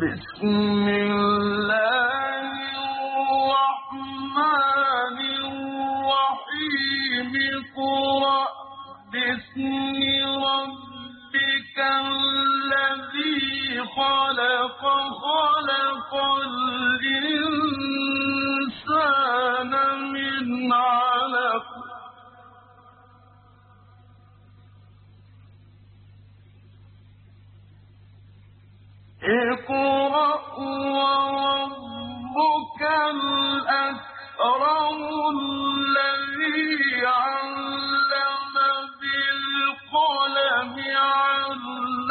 بسم الله الرحمن الرحيم. قرأ باسم ربك الذي خلق خلق اقرأ وربك الأكرم الذي علم بالقلم علم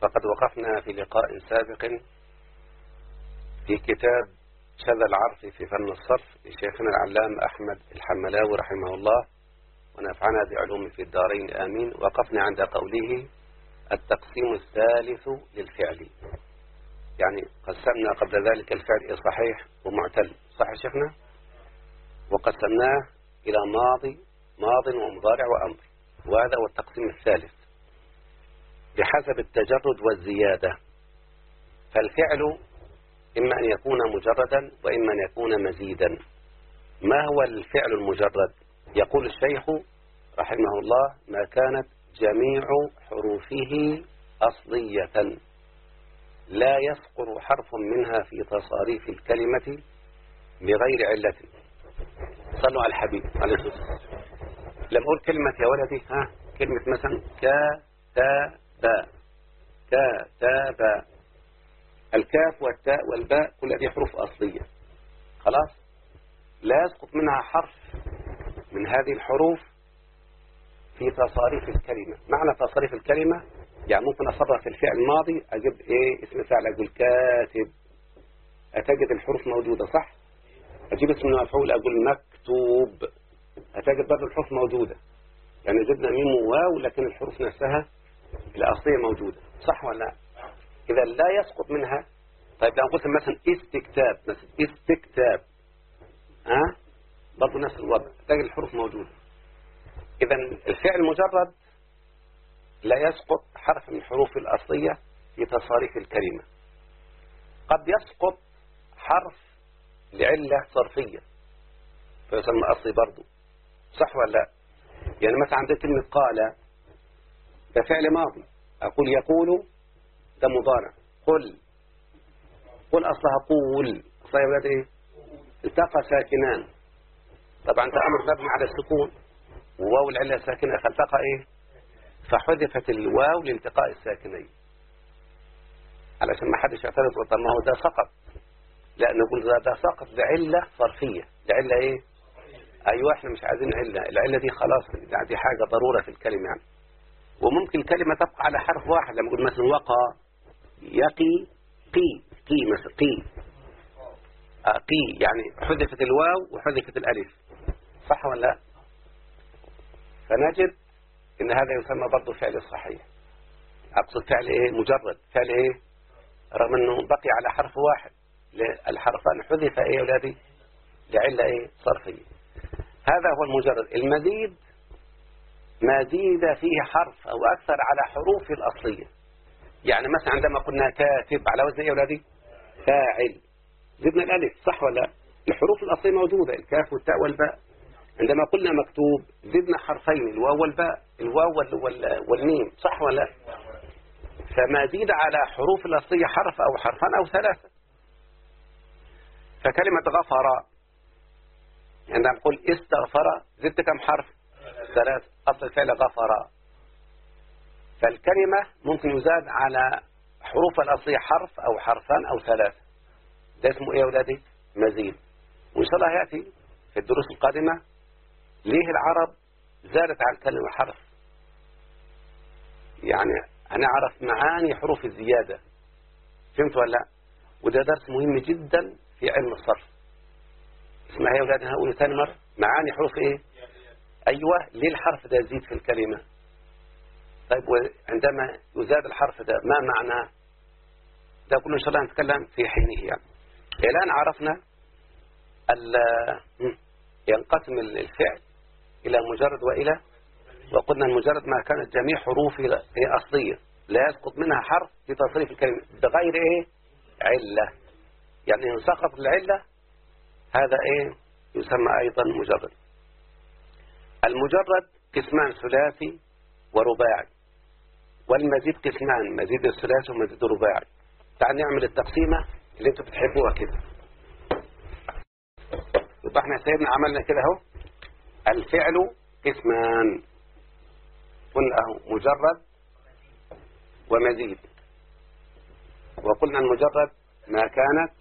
فقد وقفنا في لقاء سابق في كتاب شذا العرف في فن الصرف لشيخنا العلام أحمد الحملاوي رحمه الله ونفعنا بعلوم في الدارين آمين. وقفنا عند قوله التقسيم الثالث للفعل. يعني قسمنا قبل ذلك الفعل صحيح ومعتل. صح شيخنا؟ وقسمناه إلى ماضي ماض ومضارع وأمر. وهذا هو التقسيم الثالث. بحسب التجرد والزيادة. فالفعل إما أن يكون مجردا وإما أن يكون مزيدا. ما هو الفعل المجرد؟ يقول الشيخ رحمه الله ما كانت جميع حروفه أصلية. لا يسقط حرف منها في تصاريف الكلمة بغير علة. صلوا على الحبيب عليه الصلاة والسلام لما أقول كلمة يا ولدي ها كلمة مثلا كا تا باء تا تا باء. الكاف والتاء والباء كل هذه حروف أصلية. خلاص؟ لا يسقط منها حرف من هذه الحروف في تصاريف الكلمة. معنى تصاريف الكلمة؟ يعني ممكن أصرف الفعل الماضي أجيب إيه؟ اسم فعل أقول كاتب. أتجد الحروف موجودة صح؟ أجيب اسم المفعول أقول مكتوب. أتجد برضه الحروف موجودة. يعني جبنا ميم وواو لكن الحروف نفسها الأصلية موجودة صح ولا لا؟ إذا لا يسقط منها طيب لو قلت مثلا استكتاب مثلا استكتاب ها؟ أه؟ برضه نفس الوضع تجد الحروف موجودة. إذا الفعل مجرد لا يسقط حرف من الحروف الأصلية في تصاريف الكلمة. قد يسقط حرف لعلة صرفية فيسمى أصلي برضه صح ولا لا؟ يعني مثلا عندك كلمة قال ده فعل ماضي أقول يقول ده مضارع. قل. قل أصلها قول. أصلها ولاد إيه؟ التقى ساكنان. طبعا ده أمر مبني على السكون. وواو العلة ساكنة فالتقى إيه؟ فحذفت الواو لالتقاء الساكنين. علشان ما حدش يعترض طب ما هو ده سقط. لا نقول ده, ده سقط. لعلة صرفية لعلة إيه؟ أيوة إحنا مش عايزين علة. العلة دي خلاص دي حاجة ضرورة في الكلمة يعني. وممكن كلمة تبقى على حرف واحد لما نقول مثلا وقى يقي قي قي مثلا قي. آه قي يعني حذفت الواو وحذفت الألف. صح ولا لا؟ فنجد إن هذا يسمى برضه فعل صحيح. أقصد فعل إيه؟ مجرد. فعل إيه؟ رغم أنه بقي على حرف واحد. الحرفان حذف إيه أولادي؟ لعلة إيه؟ صرفية. هذا هو المجرد. المزيد ما زيد فيه حرف أو أكثر على حروف الأصلية. يعني مثلا عندما قلنا كاتب على وزن يا ولادي؟ فاعل. زدنا الألف صح ولا الحروف الأصلية موجودة الكاف والتاء والباء. عندما قلنا مكتوب زدنا حرفين الواو والباء الواو والميم صح ولا فما زيد على حروف الأصلية حرف أو حرفان أو ثلاثة. فكلمة غفر عندما نقول استغفر زدت كم حرف؟ ثلاث أصل الفعل غفر. فالكلمة ممكن يزاد على حروف الأصلية حرف أو حرفان أو ثلاثة ده اسمه إيه يا أولادي؟ مزيد. وإن شاء الله يأتي في الدروس القادمة ليه العرب زادت على الكلمة حرف. يعني هنعرف معاني حروف الزيادة. فهمت ولا لأ؟ وده درس مهم جدا في علم الصرف. اسمها يا أولاد هقول ثاني مرة. معاني حروف إيه؟ أيوة ليه الحرف ده يزيد في الكلمة؟ طيب وعندما يزاد الحرف ده ما معناه ده كله إن شاء الله نتكلم في حينه يعني. الآن عرفنا ينقسم الفعل إلى مجرد وإلى وقلنا المجرد ما كانت جميع حروفه هي أصلية لا يسقط منها حرف في تصريف الكلمة بغير إيه؟ علة. يعني إن سقط العلة هذا إيه؟ يسمى أيضا مجرد. المجرد قسمان ثلاثي ورباعي والمزيد قسمان مزيد الثلاثي ومزيد الرباعي. تعال نعمل التقسيمة اللي أنتم بتحبوها كده. يبقى إحنا سيدنا عملنا كده اهو. الفعل قسمان. قلنا اهو مجرد ومزيد. وقلنا المجرد ما كانت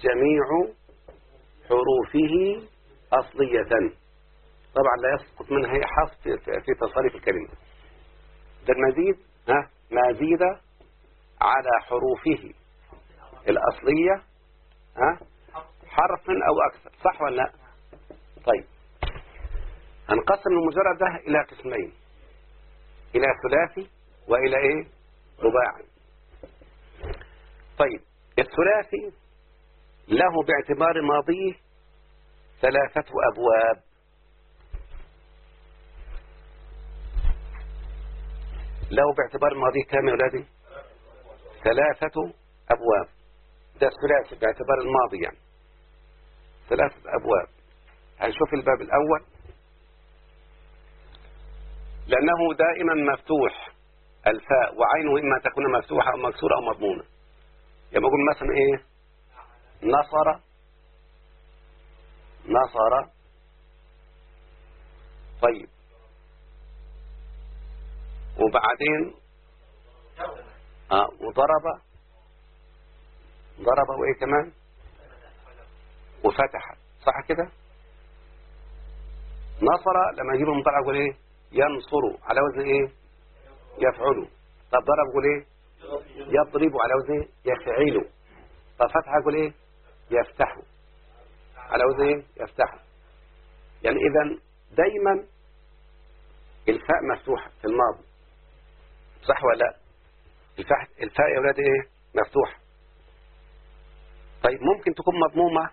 جميع حروفه أصلية. طبعا لا يسقط منها هي حرف في تصريف الكلمة. ده المزيد ها؟ ما زيد على حروفه الأصلية ها؟ حرف أو أكثر صح ولا لا؟ طيب. هنقسم المجرد ده إلى قسمين إلى ثلاثي وإلى إيه؟ رباعي. طيب. الثلاثي له باعتبار ماضيه ثلاثة أبواب. له باعتبار الماضي كام يا أولادي. ثلاثة أبواب. ده الثلاثي باعتبار الماضي يعني. ثلاثة أبواب. هنشوف الباب الأول. لأنه دائما مفتوح. الفاء وعينه إما تكون مفتوحة أو مكسورة أو مضمونة. لما أقول مثلا إيه؟ نصر. نصر. طيب. وبعدين آه وضرب. ضرب وإيه كمان؟ وفتح. صح كده؟ نصر. لما يجيب المضارع يقول إيه؟ ينصر. على وزن إيه؟ يفعل طب ضرب يقول إيه؟ يضرب. على وزن إيه؟ يفعل طب فتح يقول إيه؟ يفتح على وزن إيه؟ يفتح يعني اذا دايما الفاء مفتوحة في الماضي. صح ولا لا؟ الفاء يا أولاد إيه؟ مفتوحة طيب ممكن تكون مضمومة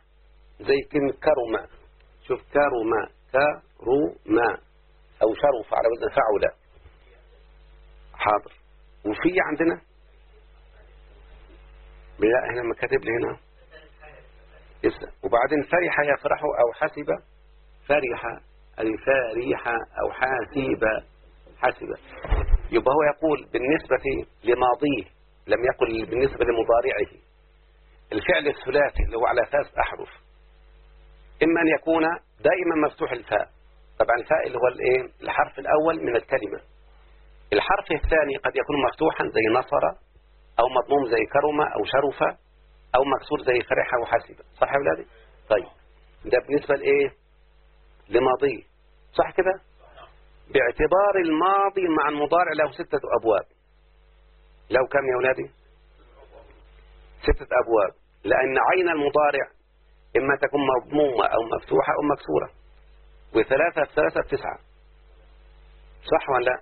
زي كلمة كرم. شوف كرم كرم أو شرف على وزن فعل حاضر. وفي عندنا؟ لا هنا ما كاتب لي هنا. وبعدين فرح يفرح أو حسب. فرح فرح أو حاسب. حسب يبقى هو يقول بالنسبة لماضيه لم يقل بالنسبة لمضارعه. الفعل الثلاثي اللي هو على ثلاث أحرف. إما أن يكون دائما مفتوح الفاء. طبعا الفاء اللي هو الإيه؟ الحرف الأول من الكلمة. الحرف الثاني قد يكون مفتوحا زي نصر أو مضموم زي كرم أو شرف أو مكسور زي فرح أو حسب صح يا أولادي طيب. ده بالنسبة لإيه؟ لماضي صح كده؟ باعتبار الماضي مع المضارع له ستة أبواب. لو كم يا أولادي؟ ستة أبواب. لأن عين المضارع إما تكون مضمومة أو مفتوحة أو مكسورة. وثلاثة ثلاثة تسعة. صح ولا لا؟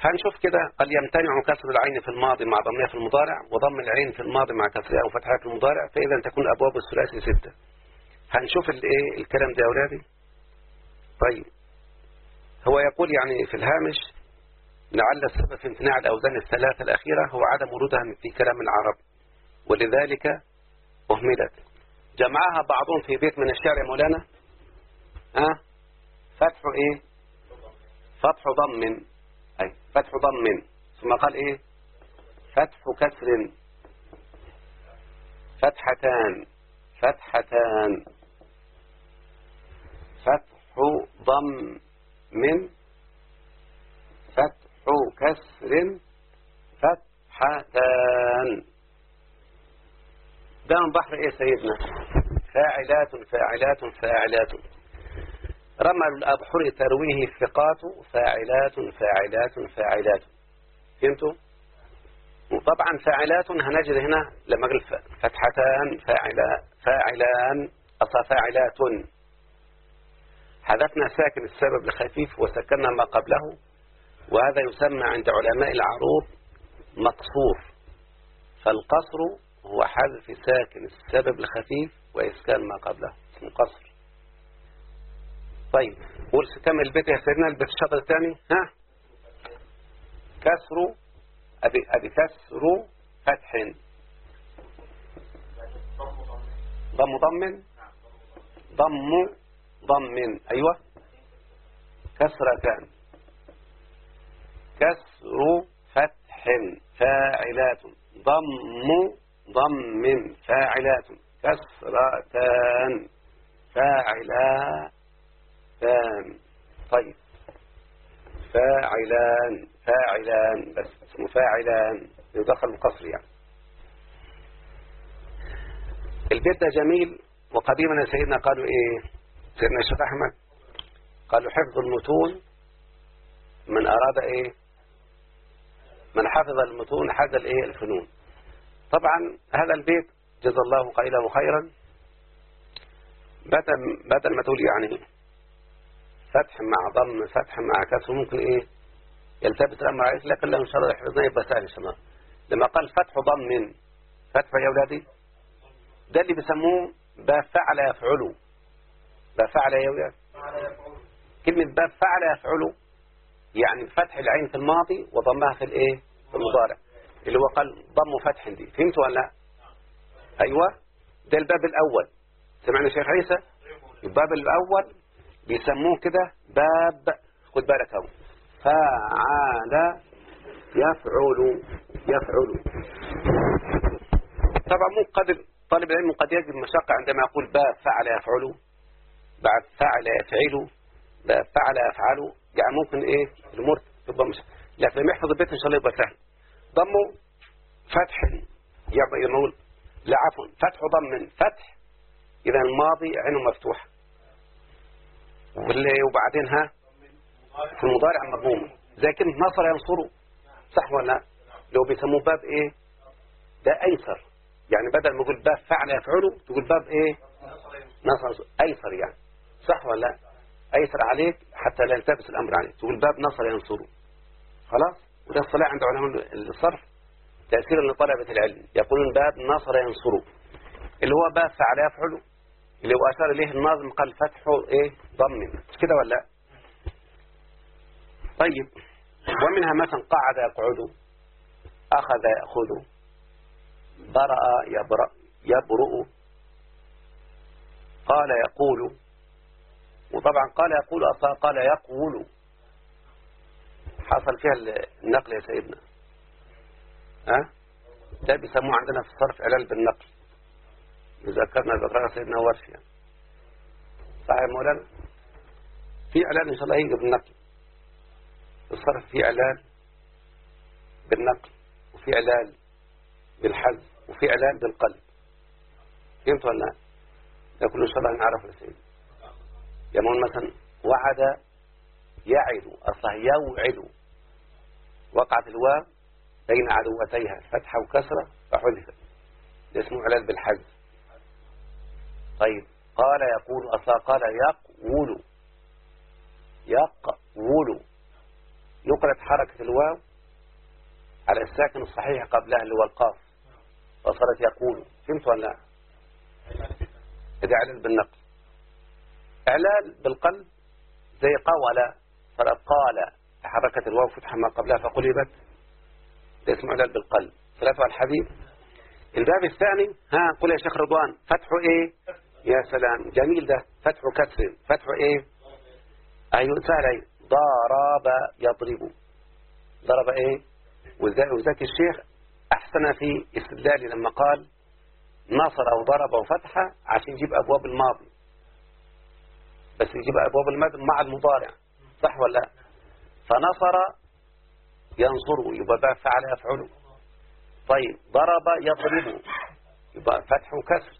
هنشوف كده. قد يمتنع كسر العين في الماضي مع ضمها في المضارع وضم العين في الماضي مع كسرها أو فتحها في المضارع فإذا تكون أبواب الثلاثي ستة. هنشوف الايه الكلام ده يا أولادي؟ طيب. هو يقول يعني في الهامش لعل السبب في امتناع الأوزان الثلاثة الأخيرة هو عدم ورودها في كلام العرب ولذلك أهملت. جمعها بعضهم في بيت من الشعر يا مولانا. ها؟ فتح إيه؟ فتح ضم. أي فتح ضم. ثم قال إيه؟ فتح كسر. فتحتان. فتحتان. فتح ضم. من فتح كسر فتحتان. ده من بحر إيه سيدنا؟ فاعلات فاعلات فاعلات. رمل الأبحر ترويه الثقات فاعلات فاعلات فاعلات. فهمتوا؟ وطبعا فاعلات هنجد هنا لما قل فتحتان فاعلا فاعلان أصلا فاعلات حذفنا ساكن السبب الخفيف وسكننا ما قبله وهذا يسمى عند علماء العروض مقصور. فالقصر هو حذف ساكن السبب الخفيف وإسكان ما قبله اسمه قصر. طيب قول كمل البيت يا سيدنا؟ البيت الشطر الثاني؟ ها؟ كسر أبي, أبي كسر فتح. ضم ضم ضم ضم أيوة. كسرتان. كسر فتح فاعلات. ضم ضم فاعلات. كسرتان. فاعلات فان طيب. فاعلان فاعلان. بس اسمه فاعلان. يدخل القصر يعني. البيت ده جميل. وقديما سيدنا قالوا إيه؟ سيدنا الشيخ أحمد قالوا حفظ المتون من أراد إيه؟ من حفظ المتون حاز الإيه؟ الفنون. طبعا هذا البيت جزا الله قائله خيرا. بدل بدل ما تقول يعني فتح مع ضم فتح مع كسر ممكن إيه؟ يلتبس الأمر عليك لكن لو إن شاء الله يحفظنا يبقى سهل ان شاء الله لما قال فتح ضم فتح يا أولادي ده اللي بيسموه باب فعل باب فعل يا كلمة باب فعل يفعل يعني فتح العين في الماضي وضمها في الإيه؟ في المضارع. اللي هو قال ضم فتح دي. فهمتوا ولا لا؟ أيوه. ده الباب الأول. سمعنا شيخ عيسى؟ الباب الأول بيسموه كده باب خد بالك أهو. فعال يفعل يفعل. طبعا مو قد طالب العلم قد يجد مشقة عندما يقول باب فعل يفعل. بعد فعل يفعل باب فعل يفعل يعني ممكن إيه؟ الأمور تبقى مش لكن لما يحفظ البيت ان شاء الله يبقى سهل ضمه فتح يبقى يقول لا عفوا فتح ضم. فتح إذا الماضي عينه مفتوحه وبعدين ها؟ في المضارع مضموم. زي كلمة نصر ينصره صح ولا لا؟ لو بيسموه باب إيه؟ ده أيسر. يعني بدل ما يقول باب فعل يفعله تقول باب إيه؟ نصر أيسر يعني. صح ولا لا؟ أيسر عليك حتى لا يلتبس الأمر عليك. تقول باب نصر ينصره. خلاص؟ وده الصلاح عند علماء الصرف. تأثيرا لطلبة العلم. يقولون باب نصر ينصره. اللي هو باب فعل يفعله اللي هو أشار إليه الناظم قال فتحه إيه؟ ضم. مش كده ولا لا؟ طيب. ومنها مثلا قعد يقعد. أخذ يأخذ. برأ يبرأ. يبرؤ قال يقول وطبعا قال يقول قال يقول. حصل فيها النقل يا سيدنا. ها؟ ده بيسموه عندنا في الصرف علل بالنقل. يذكرنا ذكرها سيدنا ورش يعني. صحيح مولانا؟ في اعلان إن شاء الله يجي بالنقل. الصرف في اعلان بالنقل وفي اعلان بالحذف وفي اعلان بالقلب. فهمت ولا لا؟ يقول إن شاء الله نعرف يا سيدي يقول مثلا وعد يعد أصلا يوعد وقعت الواو بين عدوتيها فتحة وكسرة فحذفت. اسمه علال بالحذف طيب قال يقول أصلا قال يقول يقول. نقلت حركة الواو على الساكن الصحيح قبلها اللي هو القاف فصارت يقول. فهمت ولا لا؟ هذا علل بالنقل إعلال بالقلب زي قول صارت قال حركة الواو فتح ما قبلها فقلبت. ده اسمه إعلال بالقلب. ثلاثة الحبيب. الباب الثاني ها قل يا شيخ رضوان فتحه إيه؟ يا سلام. جميل ده. فتح كسر. فتح إيه؟ أيوه سهل إيه ضرب يضرب. ضرب إيه؟ وذاك الشيخ أحسن في استدلالي لما قال نصر أو ضرب أو فتحة عشان يجيب أبواب الماضي. بس يجيب أبواب الماضي مع المضارع صح ولا؟ لا فنصر ينصره يبقى بقى فعل يفعله طيب ضرب يضرب يبقى فتح وكسر.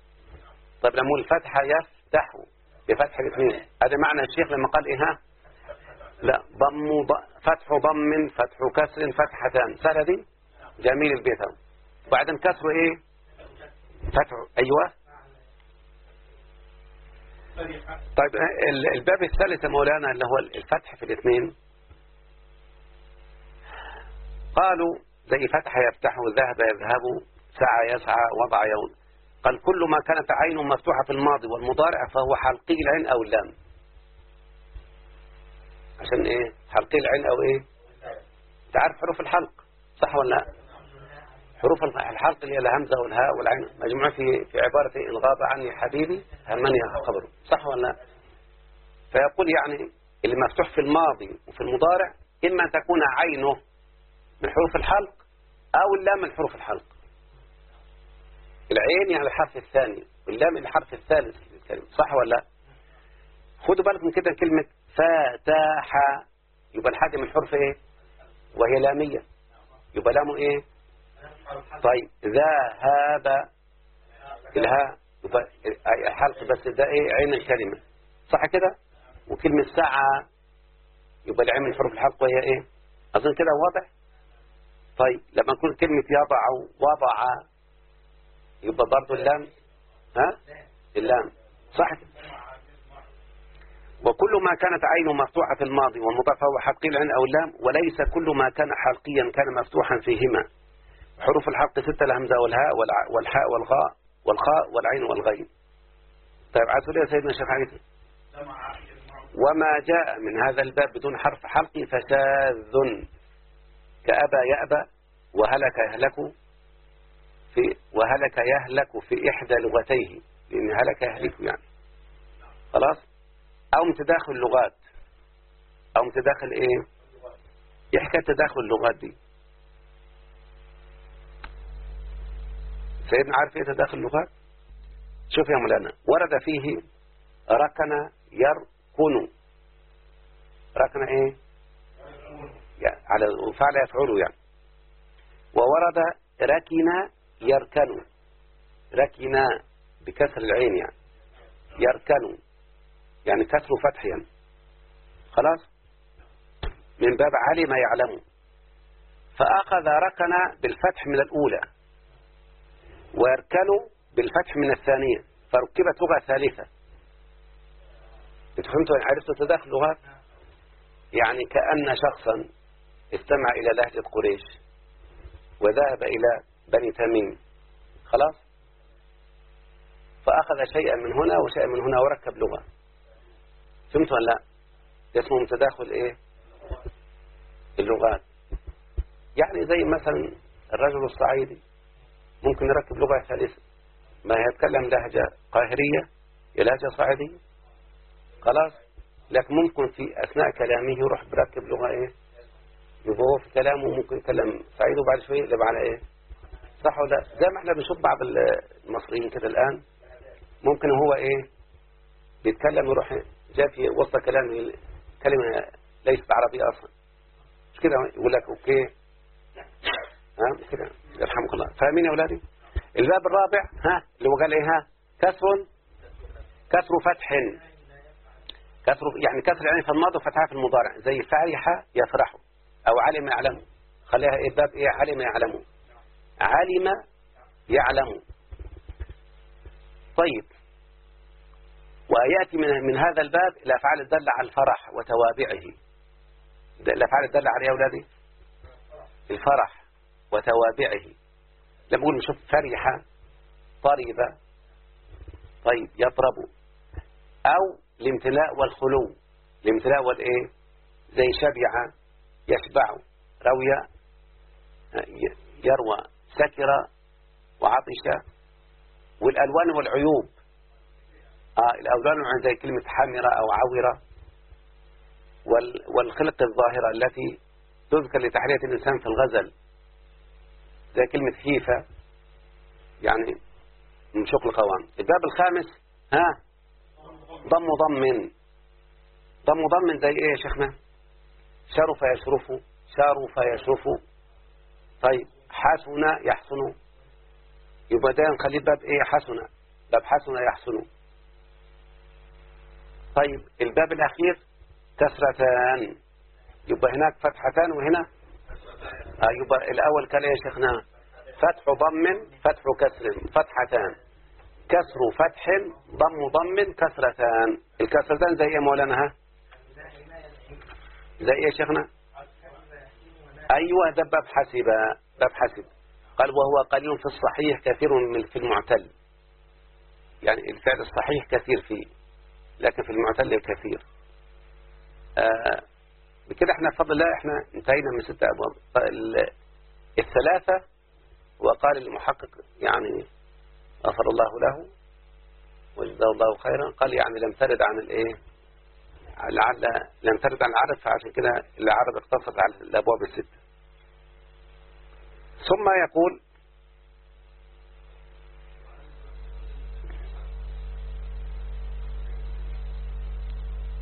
طيب لما الفتحة يفتح بفتح الاثنين. هذا معنى الشيخ لما قال إيه ها؟ لا ضم فتح ضم فتح كسر فتحتان سهلة دي جميل البيت. وبعدين كسر إيه؟ فتح أيوه. طيب الباب الثالث يا مولانا اللي هو الفتح في الاثنين. قالوا زي فتح يفتح ذهب يذهب سعى يسعى وضع يوم. قال كل ما كانت عين مفتوحة في الماضي والمضارع فهو حلقي العين أو اللام. عشان إيه؟ حلقي العين أو إيه؟ تعرف حروف الحلق صح ولا لا؟ حروف الحلق اللي هي الهمزة والهاء والعين. مجموعة في في عبارة إن غاب عني حبيبي همني قبره صح ولا لا؟ فيقول يعني اللي مفتوح في الماضي وفي المضارع إما أن تكون عينه من حروف الحلق أو اللام من حروف الحلق. العين يعني الحرف الثاني واللام الحرف الثالث صح ولا لا؟ خدوا بالكم كده كلمة فتح يبقى الحاجة من حرف إيه؟ وهي لامية. يبقى لامه إيه؟ طيب ذهب الهاء يبقى الحلق بس ده إيه عين الكلمة. صح كده؟ وكلمة ساعة يبقى العين من حروف الحلق وهي إيه؟ أظن كده واضح؟ طيب لما نقول كلمة يضع وضع يبقى برضه اللام ها؟ اللام. صح وكل ما كانت عينه مفتوحة في الماضي والمضاف هو حلقي العين أو اللام وليس كل ما كان حلقيا كان مفتوحا فيهما. حروف الحلق ستة الهمزة والهاء والحاء والغاء والخاء والعين والغين. طيب عسوا لي يا سيدنا الشيخ عيسى وما جاء من هذا الباب بدون حرف حلق فشاذ كأبى يأبى وهلك يهلك في وهلك يهلك في إحدى لغتيه. لأن هلك يهلك يعني. خلاص؟ أو من تداخل اللغات. أو من تداخل إيه؟ يحكى تداخل اللغات دي. سيدنا عارف إيه تداخل اللغات؟ شوف يا مولانا ورد فيه ركن يركن. ركن إيه؟ يعني على فعل يفعله يعني. وورد ركن يركن. ركن بكسر العين يعني. يركن. يعني كسر فتح يعني. خلاص؟ من باب علم يعلم. فأخذ ركن بالفتح من الأولى. ويركن بالفتح من الثانية فركبت لغة ثالثة. فهمتوا عرفتوا تداخل لغات يعني كأن شخصا استمع إلى لهجة قريش وذهب إلى بني تميم. خلاص؟ فأخذ شيئا من هنا وشيئا من هنا وركب لغة. فهمت ولا لا؟ اسمه تداخل إيه؟ اللغات. يعني زي مثلا الرجل الصعيدي. ممكن يركب لغة ثالثة ما يتكلم لهجة قاهرية لهجة صعيدية؟ خلاص. لكن ممكن في أثناء كلامه يروح بركب لغة إيه؟ يبقى هو في كلامه ممكن يتكلم صعيدي وبعد شوية يقلب على إيه؟ صح ولا زي ما إحنا بنشوف بعض المصريين كده الآن ممكن هو إيه؟ بيتكلم يروح جاء في وسط كلام كلمة ليست عربية أصلا. مش كده؟ يقول لك أوكي. ها؟ كده؟ يرحمك الله. فاهمين يا أولادي. الباب الرابع ها اللي هو قال إيه ها كسر كسر فتح. كسر يعني كسر يعني في الماضي وفتحها في المضارع. زي فرح يفرح أو علم يعلم. خليها إيه باب إيه علم يعلم. علم يعلم. طيب. ويأتي من, من هذا الباب الأفعال الدالة على الفرح وتوابعه. الأفعال الدالة على يا أولادي. الفرح. وتوابعه. لما نقول نشوف فرح طرب طيب يطرب. أو الامتلاء والخلو. الامتلاء والإيه؟ زي شبع يشبع روي يروى سكر وعطش والألوان والعيوب. آه الألوان زي كلمة حمرة أو عورة والخلق الظاهرة التي تذكر لتحرية الإنسان في الغزل. زي كلمة هيفة يعني من شكل قوام الباب الخامس ها؟ ضم ضم. ضم ضم زي إيه يا شيخنا شرف يشرف شرف يشرف طيب حسن يحسن يبقى ده نخليه باب إيه؟ حسن باب حسن يحسن طيب الباب الأخير كسرتان يبقى هناك فتحتان وهنا يبقى الأول كان إيه يا شيخنا فتح ضم فتح كسر فتحتان. كسر فتح ضم ضم كسرتان. الكسرتان زي إيه مولانا ها؟ زي إيه يا شيخنا؟ أيوه ده باب حسب باب حسب قال وهو قليل في الصحيح كثير من في المعتل. يعني الفعل الصحيح كثير فيه لكن في المعتل كثير. آه بكده إحنا بفضل الله إحنا انتهينا من ستة أبواب. ال- الثلاثة وقال المحقق يعني غفر الله له وجزاه الله خيرا. قال يعني لم ترد عن الإيه؟ لعل لم ترد عن العرب فعشان كده العرب اقتصر على الأبواب الستة. ثم يقول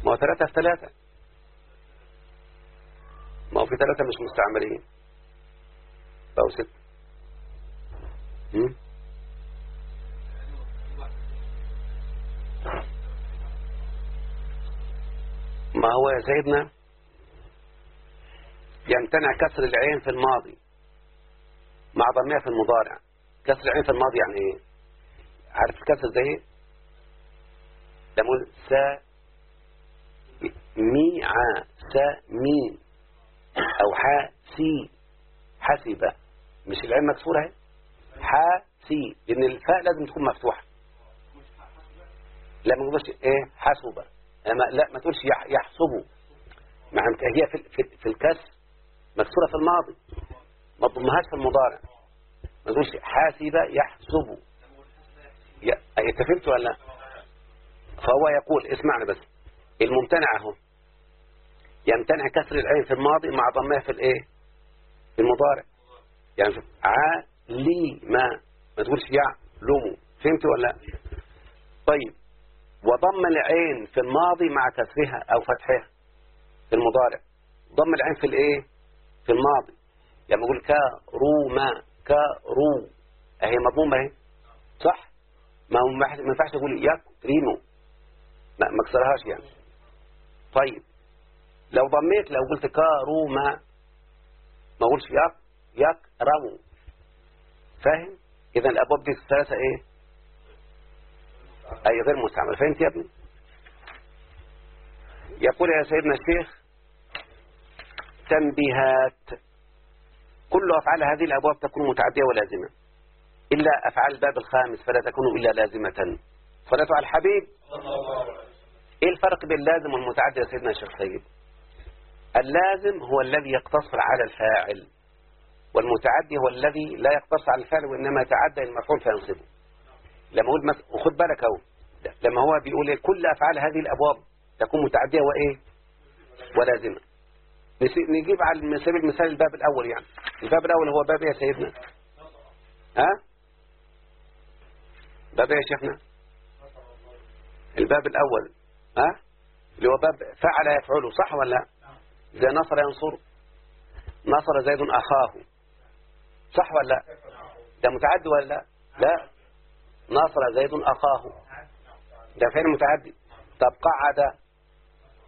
ما ثلاثة ثلاثة ثلاثة مش مستعملين. أو ستة؟ ما هو يا سيدنا؟ يمتنع كسر العين في الماضي. مع ضمها في المضارع. كسر العين في الماضي يعني إيه؟ عارف الكسر زي إيه؟ لما أقول سا مي ع سا مي أو ح سي حسب مش العين مكسورة اهي ح سي لأن الفاء لازم تكون مفتوحة. لا ما تقولش إيه حسب لا ما تقولش يح- يحسبوا. مع إن هي في في, في الكسر مكسورة في الماضي. ما تضمهاش في المضارع. ما تقولش حاسب يحسب أنت فهمت ولا لا؟ فهو يقول اسمعنا بس. الممتنع اهو يمتنع كسر العين في الماضي مع ضمها في الايه؟ في المضارع. يعني شوف ما ما تقولش يعلم فهمت ولا؟ لا طيب وضم العين في الماضي مع كسرها أو فتحها في المضارع. ضم العين في الايه؟ في الماضي. يعني بقول كروما كرو أهي مضمومة أهي. صح؟ ما ما ينفعش أقول يكرموا ما ما اكسرهاش يعني. طيب. لو ضميت لو قلت كاروما ما اقولش يك يكرموا فاهم؟ اذا الأبواب دي الثلاثة إيه؟ أي غير مستعمل فهمت يا ابني؟ يقول يا سيدنا الشيخ تنبيهات. كل أفعال هذه الأبواب تكون متعدية ولازمة. إلا أفعال الباب الخامس فلا تكون إلا لازمة. صلاه على الحبيب إيه الفرق بين اللازم والمتعدي يا سيدنا الشيخ سيد؟ اللازم هو الذي يقتصر على الفاعل والمتعدي هو الذي لا يقتصر على الفعل وإنما يتعدى المفعول فينصبه. لما أقول مس... وخد بالك أهو لما هو بيقول إيه؟ كل أفعال هذه الأبواب تكون متعدية وإيه؟ ولازمة. نسي- نجيب على سبيل المثال الباب الأول يعني. الباب الأول هو باب إيه يا سيدنا. ها؟ باب إيه يا شيخنا. الباب الأول. ها؟ اللي هو باب فعل يفعله صح ولا لا؟ زي نصر ينصر نصر زيد أخاه. صح ولا لا؟ ده متعدي ولا لا؟ لا. نصر زيد أخاه. ده فعل متعدي؟ طب قعد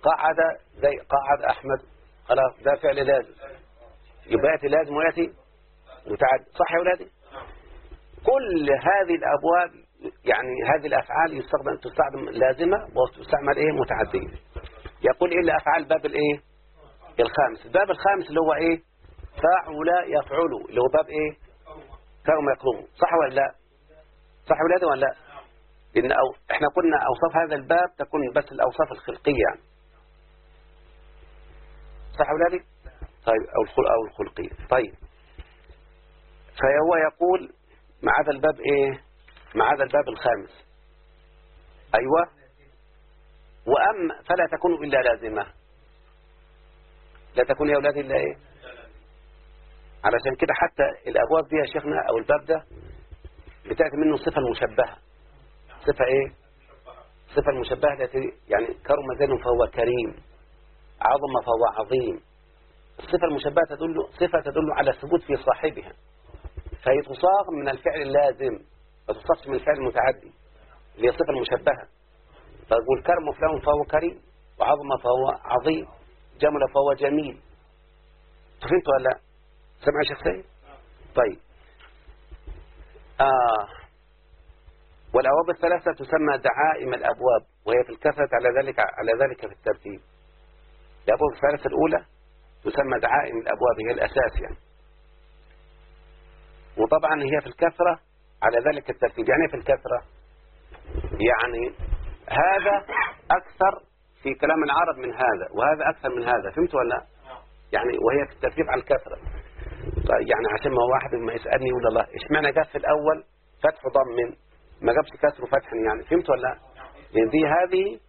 قعد زي قعد أحمد. خلاص ده فعل لازم. يبقى يأتي لازم ويأتي متعدي. صح يا ولادي؟ كل هذه الأبواب يعني هذه الأفعال يستخدم تستخدم لازمة وتستعمل إيه؟ متعدية. يقول إيه الافعال باب الإيه؟ الخامس. الباب الخامس اللي هو إيه؟ فاعل يفعل. اللي هو باب إيه؟ كرم يقرم صح ولا لا؟ صح ولادي ولا لا لأن أو إحنا قلنا أوصاف هذا الباب تكون بس الأوصاف الخلقية. يعني صح يا ولادي طيب أو الخلق أو الخلقية. طيب. فهو يقول مع هذا الباب إيه؟ مع هذا الباب الخامس. أيوه. وأما فلا تكون إلا لازمة. لا تكون يا اولادي إلا إيه؟ علشان كده حتى الأبواب دي يا شيخنا أو الباب ده بتاتي منه الصفه المشبهه صفة إيه؟ صفة المشبهه التي يعني كرم زيد فهو كريم. عظم فهو عظيم. الصفة المشبهة تدل صفة تدل على الثبوت في صاحبها. فهي تصاغ من الفعل اللازم ما تصاغش من الفعل المتعدي. اللي هي الصفه المشبهه طيب والكرم فلان فهو كريم وعظم فهو عظيم. جمل فهو جميل. فهمت ولا لا؟ سمع شيخ سيد طيب. آه. والأبواب الثلاثة تسمى دعائم الأبواب وهي في الكثرة على ذلك على ذلك في الترتيب. الأبواب الثلاثة الأولى تسمى دعائم الأبواب هي الأساس يعني. وطبعا هي في الكثرة على ذلك الترتيب. يعني في الكثرة؟ يعني هذا أكثر في كلام العرب من هذا وهذا أكثر من هذا فهمت ولا لا؟ يعني وهي في الترتيب على الكثرة طيب يعني عشان ما واحد ما يسألني يقول الله إيش معنى جاب في الأول فتح ضم ما جابش كسر وفتح يعني فهمت ولا لا؟ لأن دي هذه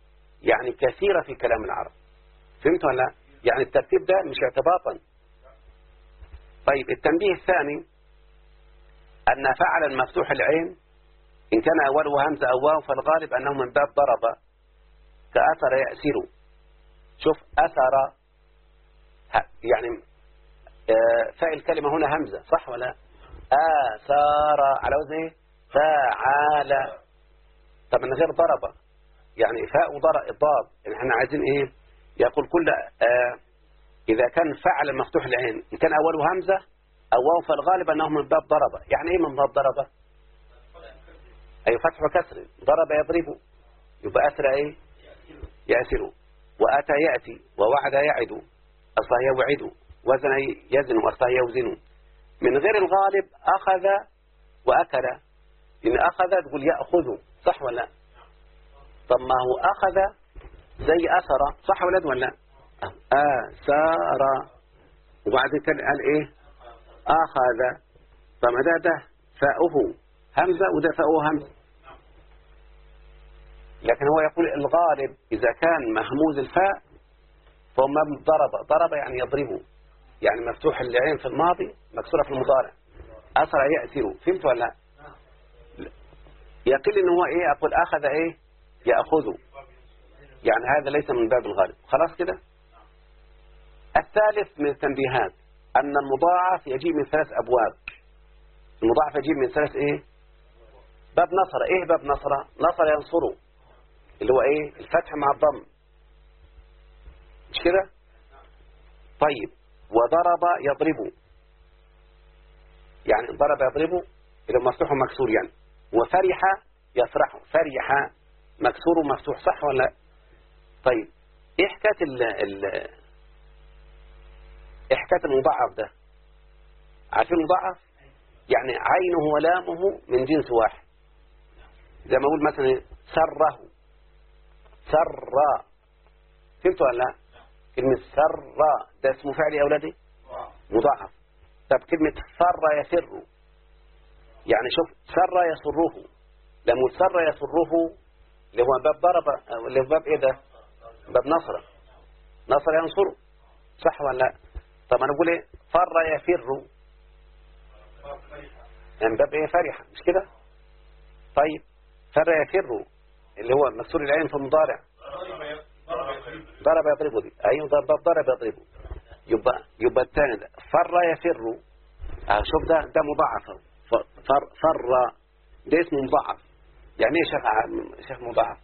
يعني كثيرة في كلام العرب فهمت ولا لا؟ يعني الترتيب ده مش اعتباطا طيب التنبيه الثاني أن فعل مفتوح العين إن كان أوله همزة أو واو فالغالب أنه من باب ضرب كأثر يأسر شوف أثر يعني آه، فاء الكلمة هنا همزة صح ولا آثار على وزن إيه؟ فعال طب من غير ضرب. يعني فاء وضرب الضاد يعني إحنا عايزين إيه؟ يقول كل آه إذا كان فعل مفتوح العين إن كان أوله همزة أو واو فالغالب أنه من باب ضرب. يعني إيه من باب ضرب؟ أي فتح وكسر ضرب يضرب. يبقى أسرى إيه؟ يأسر وأتى يأتي ووعد يعد أصلا يوعد وزن يزن وأصلا يوزن. من غير الغالب أخذ وأكل. إن أخذ تقول يأخذ صح ولا طب ما هو أخذ زي أثر صح ولا ولا آثار وبعد كده قال إيه؟ أخذ. فما ده ده فاؤه همزة وده فاؤه همزة. لكن هو يقول الغالب إذا كان مهموز الفاء فهو ضرب ضرب يعني يضربه. يعني مفتوح العين في الماضي مكسورة في المضارع. أسرع يأثر. فهمت ولا لا؟ يقل إن هو إيه؟ أقول أخذ إيه؟ يأخذ. يعني هذا ليس من باب الغالب. خلاص كده؟ الثالث من التنبيهات أن المضاعف يجيب من ثلاث أبواب. المضاعف يجيب من ثلاث إيه؟ باب نصر. إيه باب نصر؟ نصر ينصره. اللي هو إيه؟ الفتح مع الضم. مش كده؟ طيب. وضرب يضرب يعني ضرب يضرب اللي مفتوح ومكسور يعني. وفرح يفرح. فرح مكسور ومفتوح. صح ولا لأ؟ طيب. إيه حكاية ال ال إيه حكاية المضاعف ده؟ عارفين المضاعف؟ يعني عينه ولامه من جنس واحد. زي ما أقول مثلا سره. سر. فهمتوا ولا لا؟ كلمة سر ده اسمه فعل يا أولادي؟ مضاعف. طب كلمة سر يسر. يعني شوف سر يسره. لما سر يسره اللي هو باب ضرب اللي هو باب إيه ده؟ باب نصر. نصر ينصره صح ولا لا؟ طب أنا أقول إيه؟ فر يفر يعني باب إيه؟ فرحة مش كده؟ طيب. فر يفر اللي هو مكسور العين في المضارع. ضرب يضربه دي. أيوه ضرب ضرب يضربه. يبقى يبقى الثاني ده. فر يفر. آه شوف ده ده مضاعف. فر فر ده اسمه مضاعف. يعني إيه شيخ شيخ مضاعف؟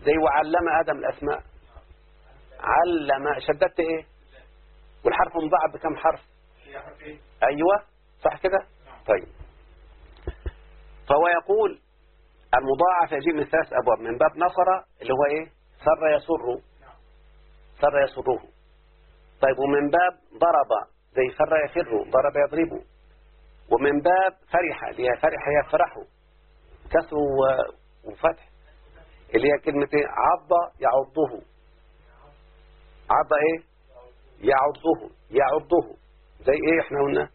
زي وعلم آدم الأسماء. علم. شددت إيه؟ والحرف مضاعف بكم حرف؟ أيوه صح كده؟ طيب. فهو يقول المضاعف يجيب من ثلاث أبواب من باب نصر اللي هو إيه؟ سر يسر سر يسره. طيب ومن باب ضرب زي فر يفر ضرب يضربه. ومن باب فرح اللي هي فرح يفرح. كسر وفتح اللي هي كلمة إيه؟ عض يعضه. عض إيه؟ يعضه يعضه. زي إيه إحنا قلنا؟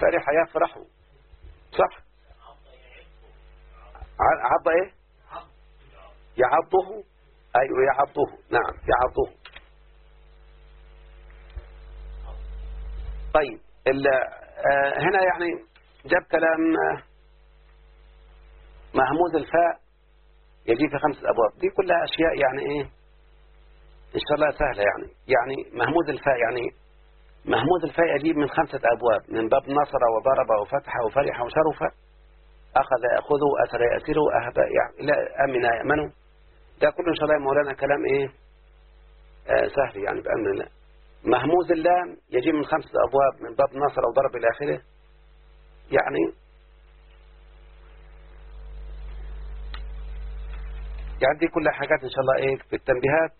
فرح يفرح. صح؟ عض إيه؟ يعضه. أيوه يعضه. نعم يعضه. طيب آه هنا يعني جاب كلام آه مهموز الفاء. يجي في خمسة أبواب. دي كلها أشياء يعني إيه؟ إن شاء الله سهلة يعني. يعني مهموز الفاء يعني مهموز الفاء يجيب من خمسة أبواب. من باب نصر وضرب وفتح وفرح وشرف. أخذ يأخذه أثر يأسره أهب يعني لا أمن يأمنه ده كله إن شاء الله مولانا كلام إيه؟ آه سهل يعني بأمر الله. مهموز اللام يجي من خمسة أبواب من باب نصر أو ضرب إلى آخره. يعني يعني دي كلها حاجات إن شاء الله إيه؟ في التنبيهات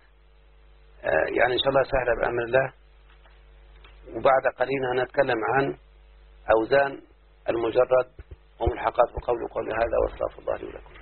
آه يعني إن شاء الله سهلة بأمر الله. وبعد قليل هنتكلم عن أوزان المجرد. وملحقات وقول قول هذا واستغفر الله لي ولكم.